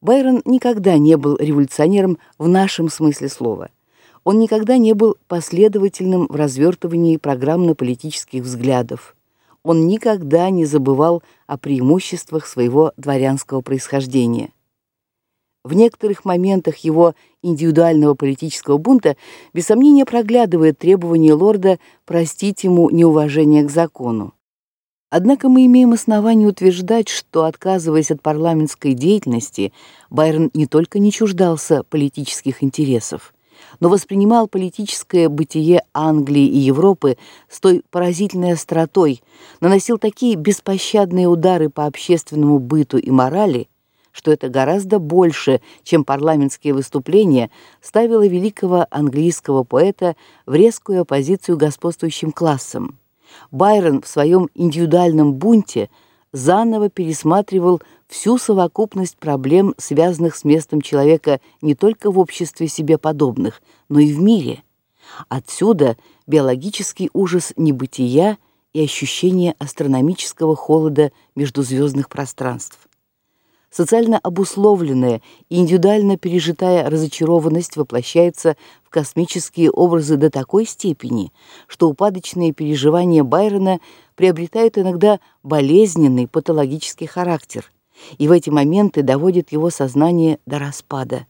Байрон никогда не был революционером в нашем смысле слова. Он никогда не был последовательным в развертывании программно-политических взглядов. Он никогда не забывал о преимуществах своего дворянского происхождения. В некоторых моментах его индивидуального политического бунта без сомнения проглядывает требование лорда простить ему неуважение к закону. Однако мы имеем основание утверждать, что отказываясь от парламентской деятельности, Байрон не только не чуждался политических интересов, но воспринимал политическое бытие Англии и Европы с той поразительной остротой, наносил такие беспощадные удары по общественному быту и морали, что это гораздо больше, чем парламентские выступления, ставило великого английского поэта в резкую оппозицию господствующим классам. Байрон в своем индивидуальном бунте заново пересматривал всю совокупность проблем, связанных с местом человека не только в обществе себе подобных, но и в мире. Отсюда биологический ужас небытия и ощущение астрономического холода междузвездных пространств. Социально обусловленная и индивидуально пережитая разочарованность воплощается космические образы до такой степени, что упадочные переживания Байрона приобретают иногда болезненный патологический характер, и в эти моменты доводят его сознание до распада.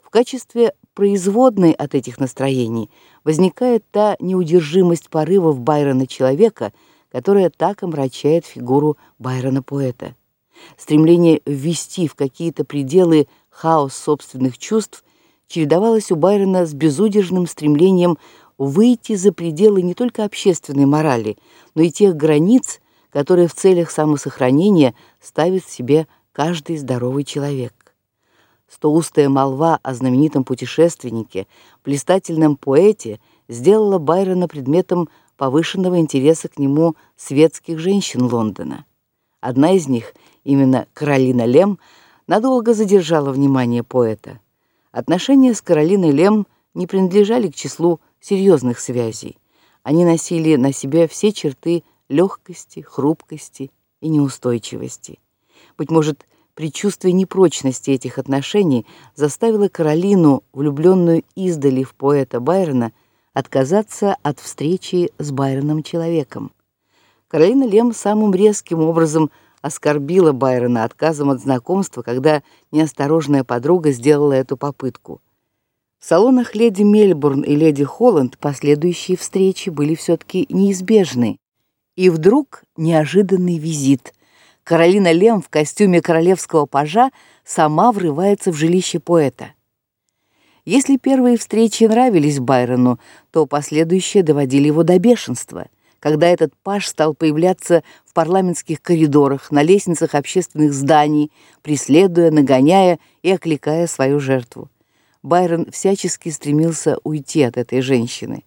В качестве производной от этих настроений возникает та неудержимость порывов Байрона человека, которая так омрачает фигуру Байрона-поэта. Стремление ввести в какие-то пределы хаос собственных чувств чередовалось у Байрона с безудержным стремлением выйти за пределы не только общественной морали, но и тех границ, которые в целях самосохранения ставит себе каждый здоровый человек. Стоустая молва о знаменитом путешественнике, блистательном поэте сделала Байрона предметом повышенного интереса к нему светских женщин Лондона. Одна из них именно Каролина Лем, надолго задержала внимание поэта. Отношения с Каролиной Лем не принадлежали к числу серьезных связей. Они носили на себе все черты легкости, хрупкости и неустойчивости. Быть может, предчувствие непрочности этих отношений заставило Каролину, влюбленную издали в поэта Байрона, отказаться от встречи с Байроном человеком. Каролина Лем самым резким образом оскорбила Байрона отказом от знакомства, когда неосторожная подруга сделала эту попытку. В салонах леди Мельбурн и леди Холланд последующие встречи были все таки неизбежны. И вдруг неожиданный визит. Каролина Лем в костюме королевского пажа сама врывается в жилище поэта. Если первые встречи нравились Байрону, то последующие доводили его до бешенства — когда этот паж стал появляться в парламентских коридорах, на лестницах общественных зданий, преследуя, нагоняя и окликая свою жертву. Байрон всячески стремился уйти от этой женщины.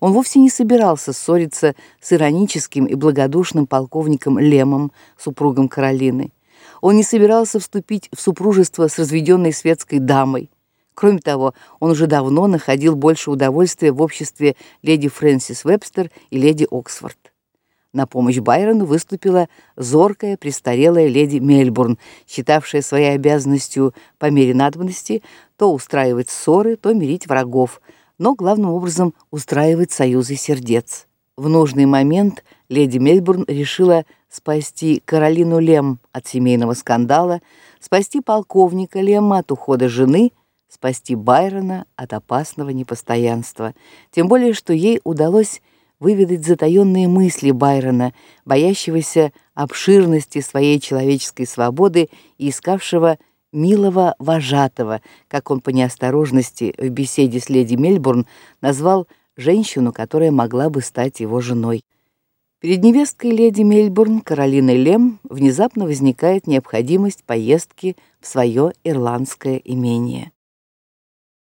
Он вовсе не собирался ссориться с ироническим и благодушным полковником Лемом, супругом Каролины. Он не собирался вступить в супружество с разведенной светской дамой. Кроме того, он уже давно находил больше удовольствия в обществе леди Фрэнсис Вебстер и леди Оксфорд. На помощь Байрону выступила зоркая престарелая леди Мельбурн, считавшая своей обязанностью по мере надобности то устраивать ссоры, то мирить врагов, но главным образом устраивать союзы сердец. В нужный момент леди Мельбурн решила спасти Каролину Лем от семейного скандала, спасти полковника Лема от ухода жены – спасти Байрона от опасного непостоянства, тем более что ей удалось выведать затаённые мысли Байрона, боящегося обширности своей человеческой свободы и искавшего милого вожатого, как он по неосторожности в беседе с леди Мельбурн назвал женщину, которая могла бы стать его женой. Перед невесткой леди Мельбурн, Каролиной Лем, внезапно возникает необходимость поездки в свое ирландское имение.